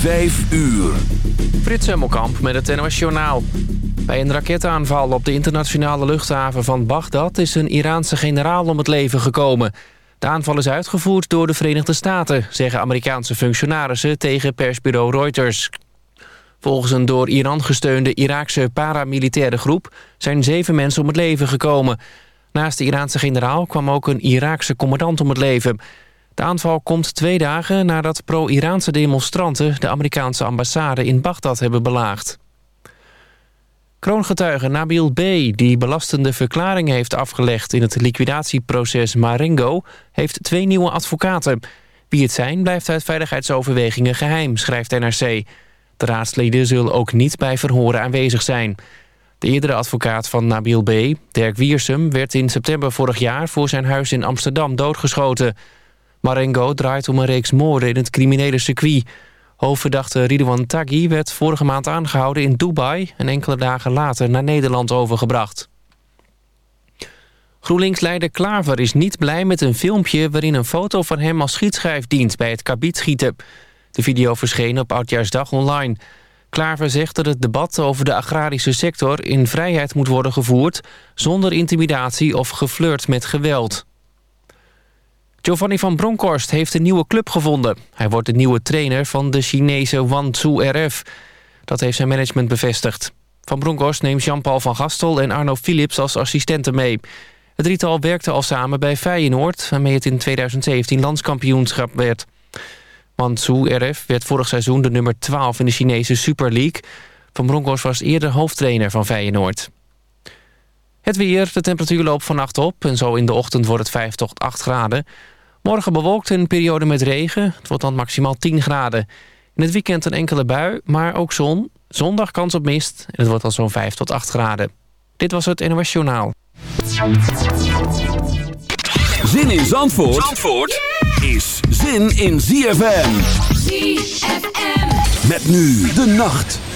Vijf uur. Frits Hemmelkamp met het NOS Journaal. Bij een raketaanval op de internationale luchthaven van Bagdad... is een Iraanse generaal om het leven gekomen. De aanval is uitgevoerd door de Verenigde Staten... zeggen Amerikaanse functionarissen tegen persbureau Reuters. Volgens een door Iran gesteunde Iraakse paramilitaire groep... zijn zeven mensen om het leven gekomen. Naast de Iraanse generaal kwam ook een Iraakse commandant om het leven... De aanval komt twee dagen nadat pro-Iraanse demonstranten... de Amerikaanse ambassade in Bagdad hebben belaagd. Kroongetuige Nabil B., die belastende verklaringen heeft afgelegd... in het liquidatieproces Marengo, heeft twee nieuwe advocaten. Wie het zijn, blijft uit veiligheidsoverwegingen geheim, schrijft NRC. De raadsleden zullen ook niet bij verhoren aanwezig zijn. De eerdere advocaat van Nabil B., Dirk Wiersum... werd in september vorig jaar voor zijn huis in Amsterdam doodgeschoten... Marengo draait om een reeks moorden in het criminele circuit. Hoofdverdachte Ridwan Taghi werd vorige maand aangehouden in Dubai... en enkele dagen later naar Nederland overgebracht. GroenLinks-leider Klaver is niet blij met een filmpje... waarin een foto van hem als schietschijf dient bij het kabietschieten. De video verscheen op Oudjaarsdag online. Klaver zegt dat het debat over de agrarische sector... in vrijheid moet worden gevoerd... zonder intimidatie of geflirt met geweld. Giovanni van Bronckhorst heeft een nieuwe club gevonden. Hij wordt de nieuwe trainer van de Chinese Wanzhou RF. Dat heeft zijn management bevestigd. Van Bronckhorst neemt Jean-Paul van Gastel en Arno Philips als assistenten mee. Het drietal werkte al samen bij Feyenoord... waarmee het in 2017 landskampioenschap werd. Wanzhou RF werd vorig seizoen de nummer 12 in de Chinese Super League. Van Bronckhorst was eerder hoofdtrainer van Feyenoord. Het weer, de temperatuur loopt vannacht op... en zo in de ochtend wordt het 5 tot 8 graden. Morgen bewolkt een periode met regen. Het wordt dan maximaal 10 graden. In het weekend een enkele bui, maar ook zon. Zondag kans op mist en het wordt dan zo'n 5 tot 8 graden. Dit was het NOS Journaal. Zin in Zandvoort, Zandvoort is zin in ZFM. ZFM. Met nu de nacht.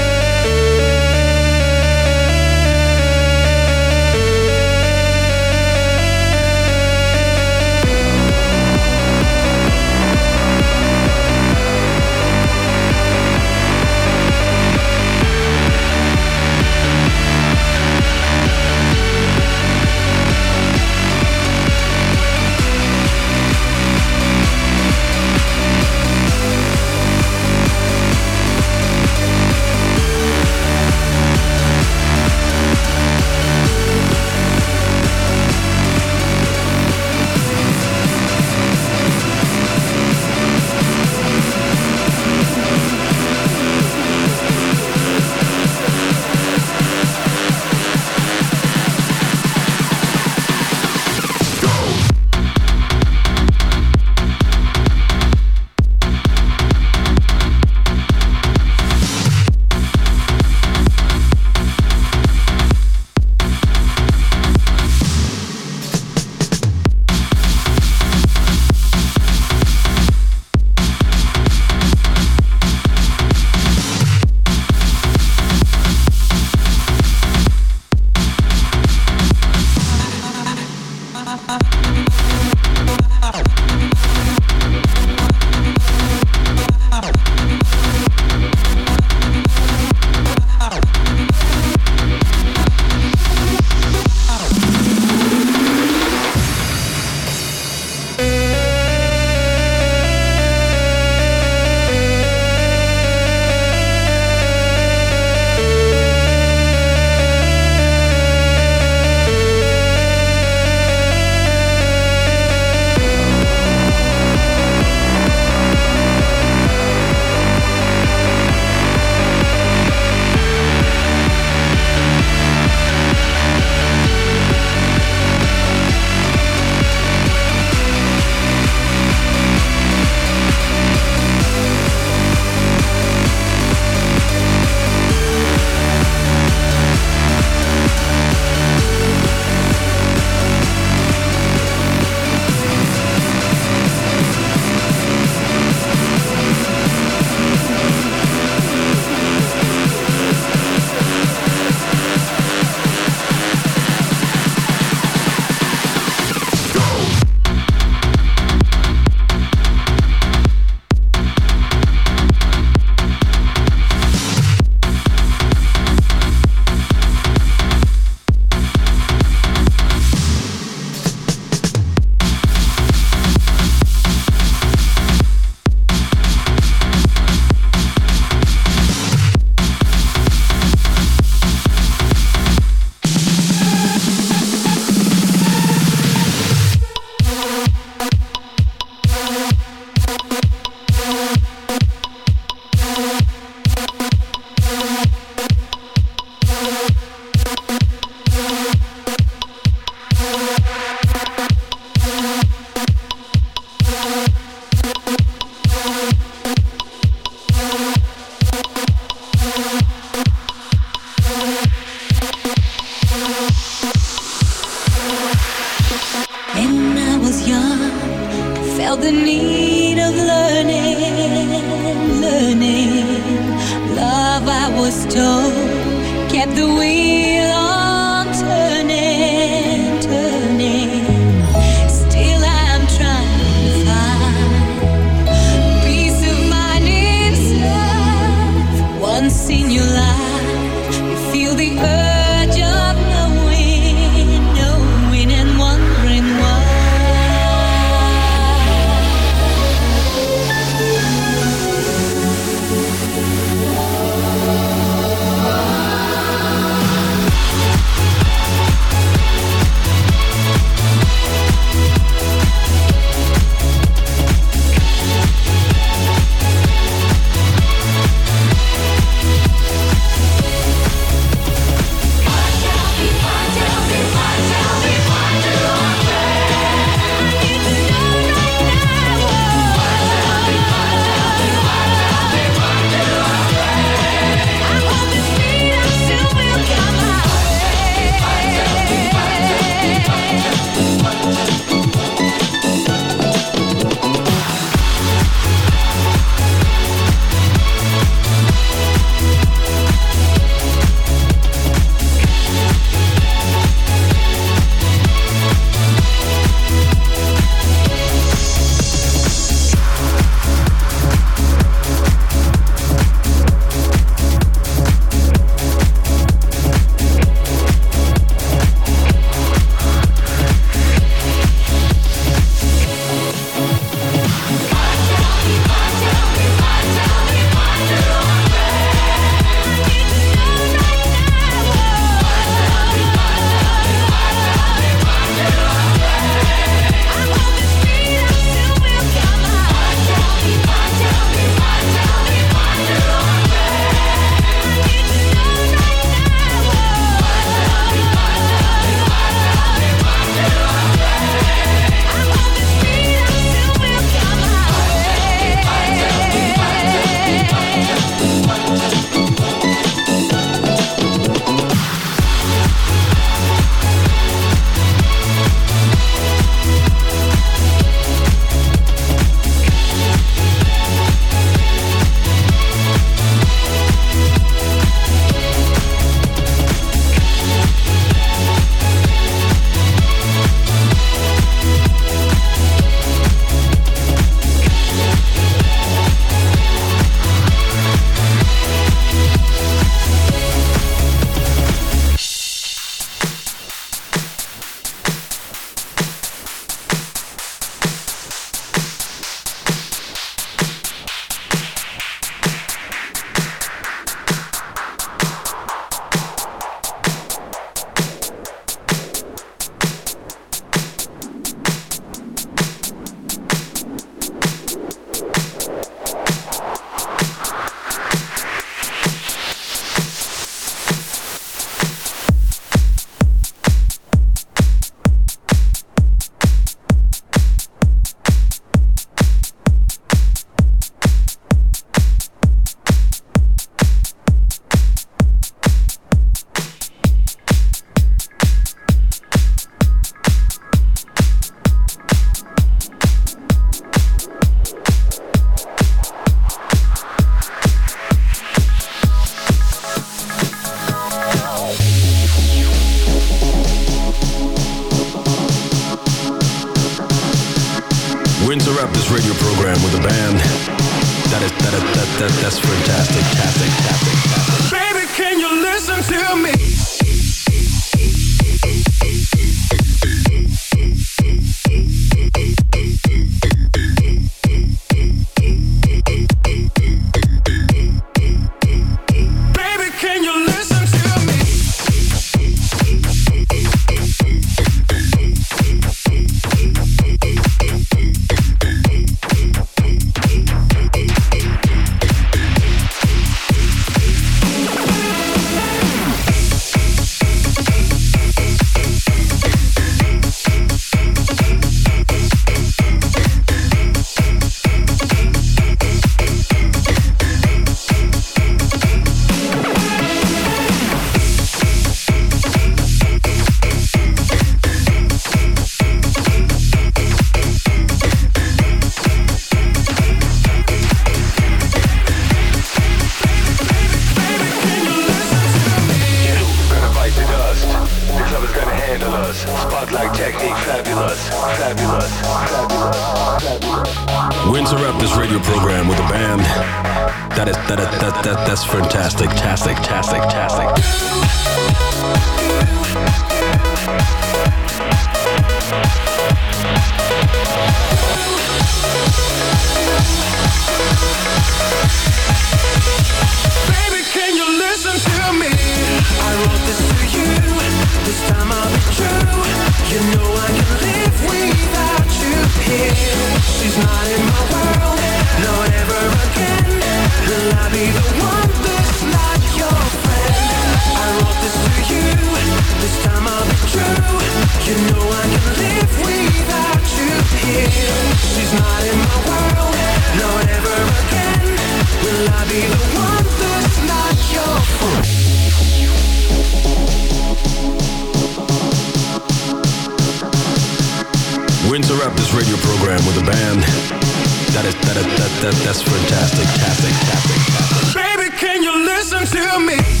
that, that's fantastic, fantastic, fantastic. Baby, can you listen to me?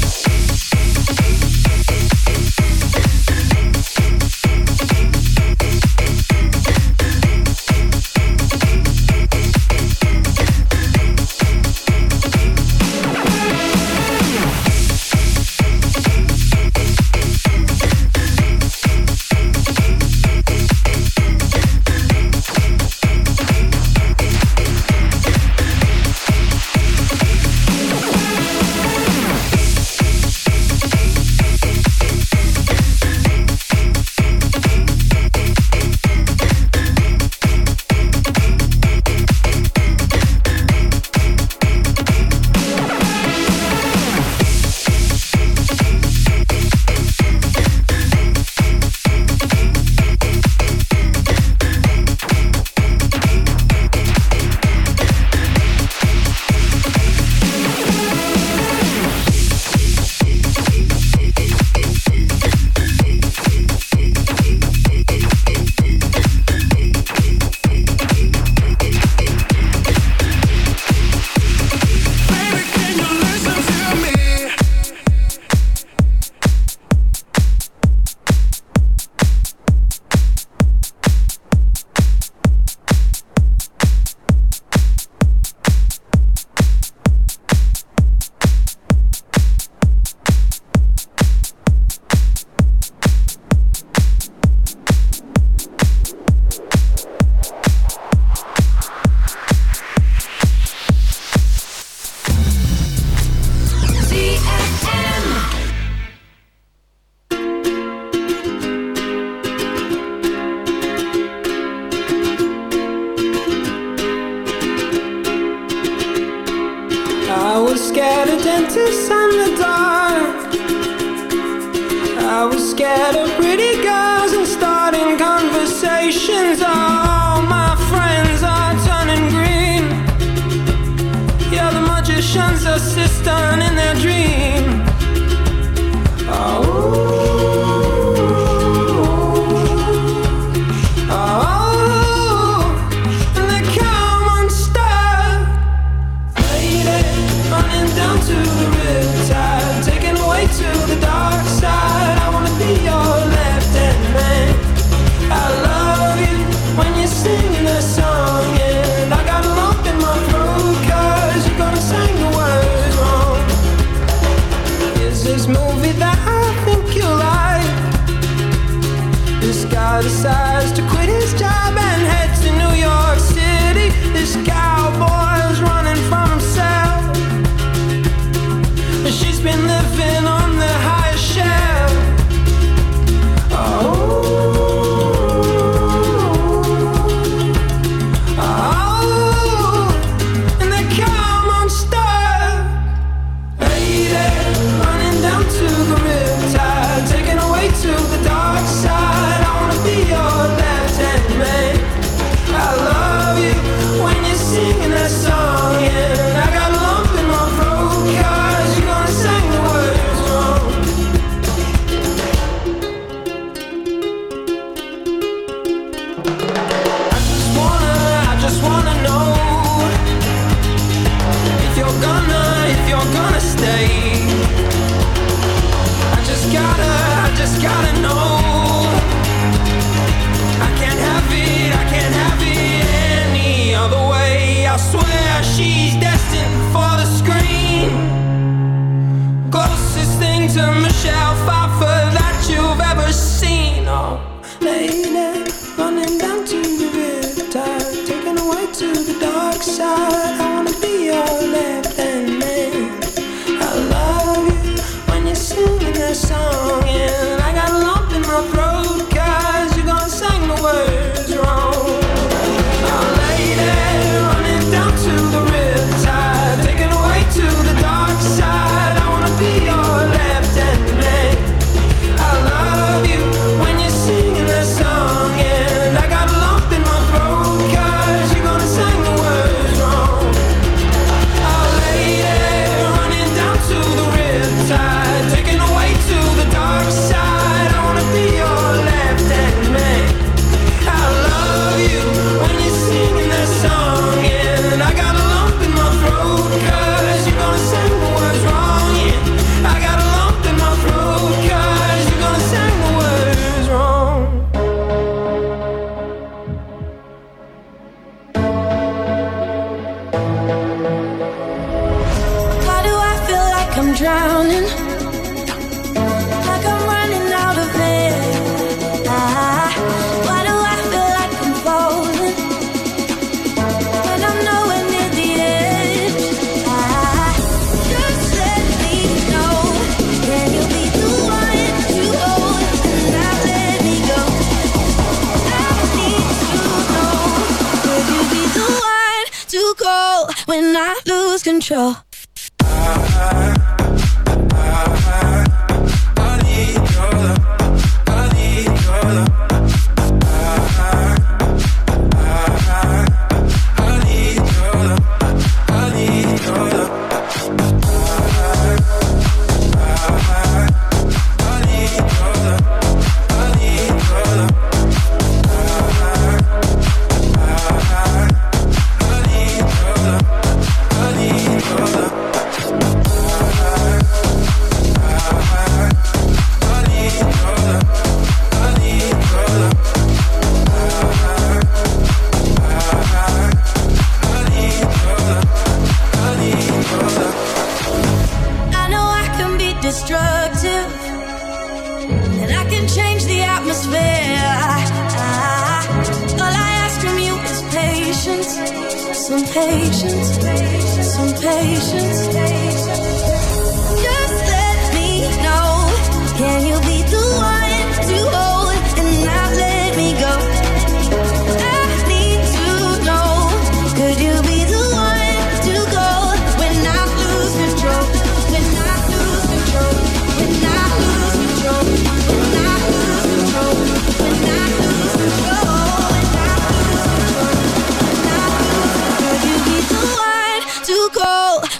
Control.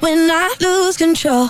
when I lose control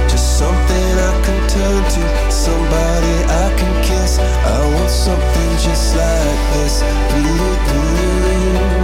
Something I can turn to, somebody I can kiss. I want something just like this. Blue, do.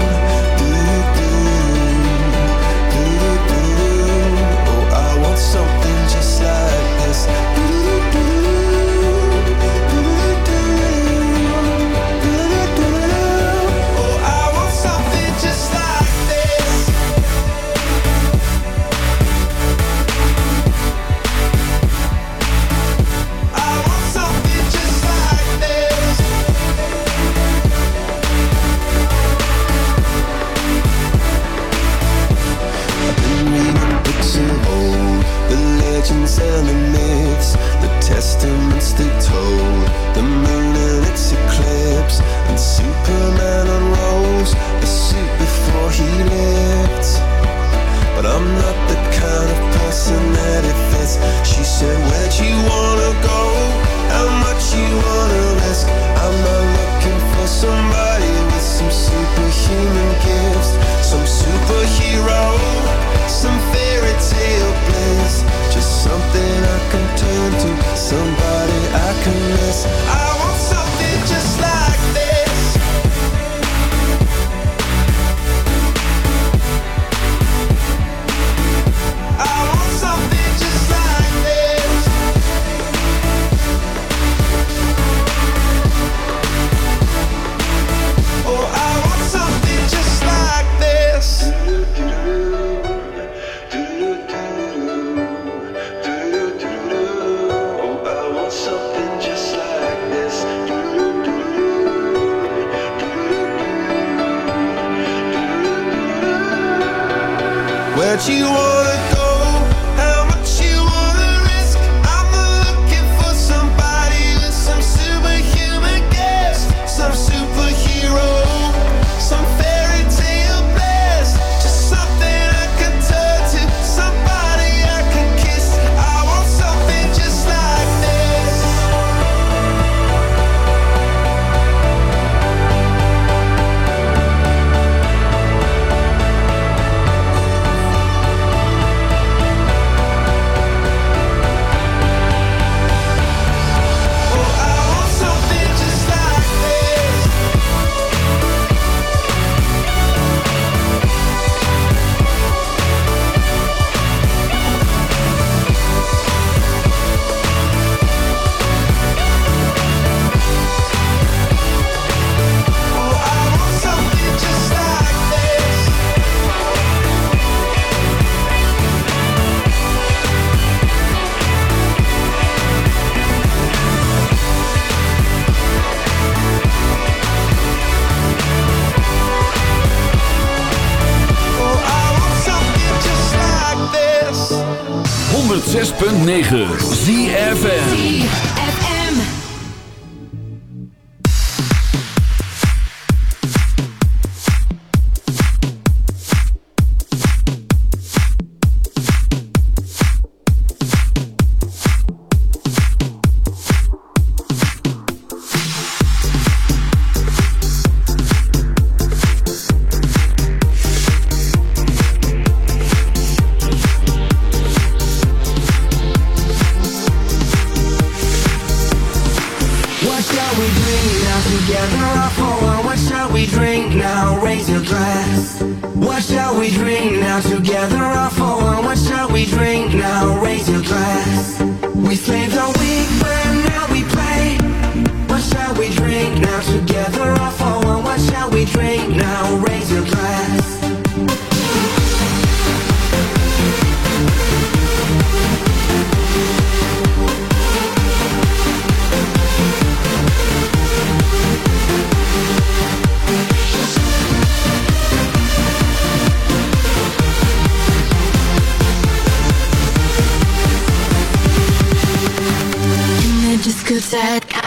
9. sad guy.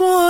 one.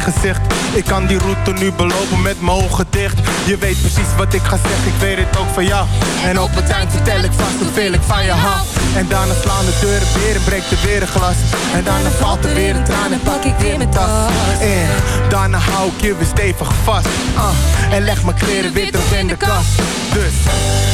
Gezicht. Ik kan die route nu belopen met mijn ogen dicht. Je weet precies wat ik ga zeggen, ik weet het ook van jou. En op het eind vertel ik vast hoeveel ik van je hou. En daarna slaan de deuren weer en breekt er weer een glas. En daarna valt er weer een traan en pak ik weer mijn tas. En daarna hou ik je weer stevig vast. Uh, en leg mijn kleren weer terug in de kast. Dus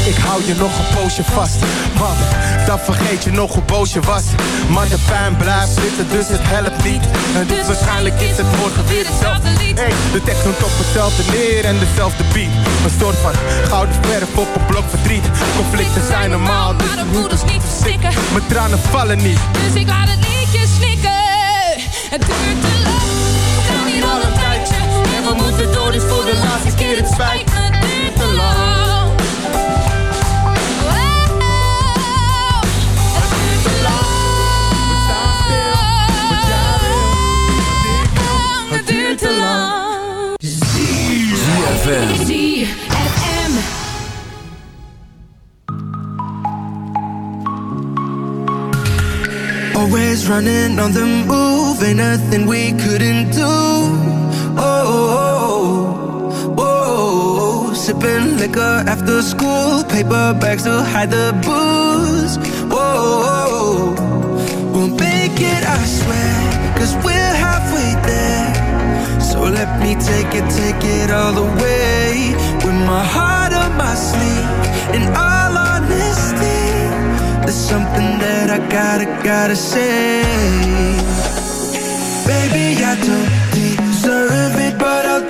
ik hou je nog een poosje vast. Want dan vergeet je nog hoe boos je was. Maar de pijn blijft zitten, dus het helpt niet. En dus waarschijnlijk is het morgen weer hetzelfde lied. Hey, de tekst noemt op hetzelfde neer en dezelfde beat. Een soort van gouden verf op een blok verdriet. Conflicten zijn normaal, dus Maar de moeders niet verstikken. mijn tranen vallen niet. Dus ik laat het liedje snikken. Het duurt te lang. We gaan hier al een tijdje. En we moeten door, dus voor de laatste keer het spijt me. Always running on the move, ain't nothing we couldn't do. Oh, oh, oh, oh. sipping liquor after school, paper bags to hide the booze. Whoa, we'll make it, I swear, cause we're me take it, take it all the way. With my heart on my sleeve, in all honesty. There's something that I gotta, gotta say. Baby, I don't deserve it, but I'll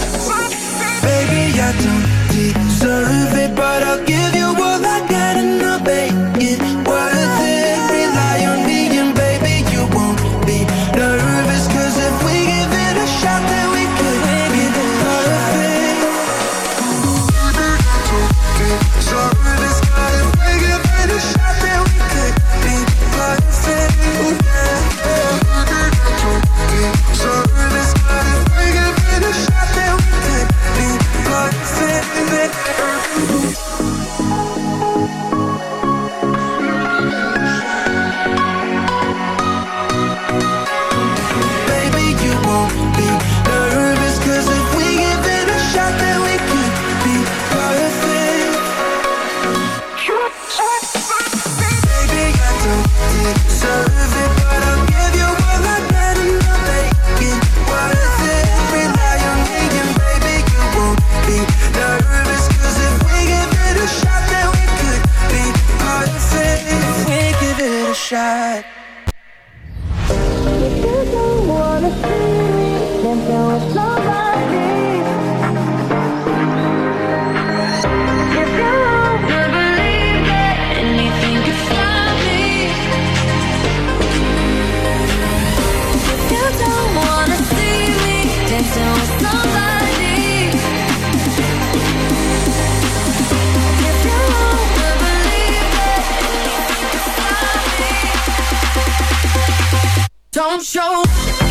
Shot. Don't show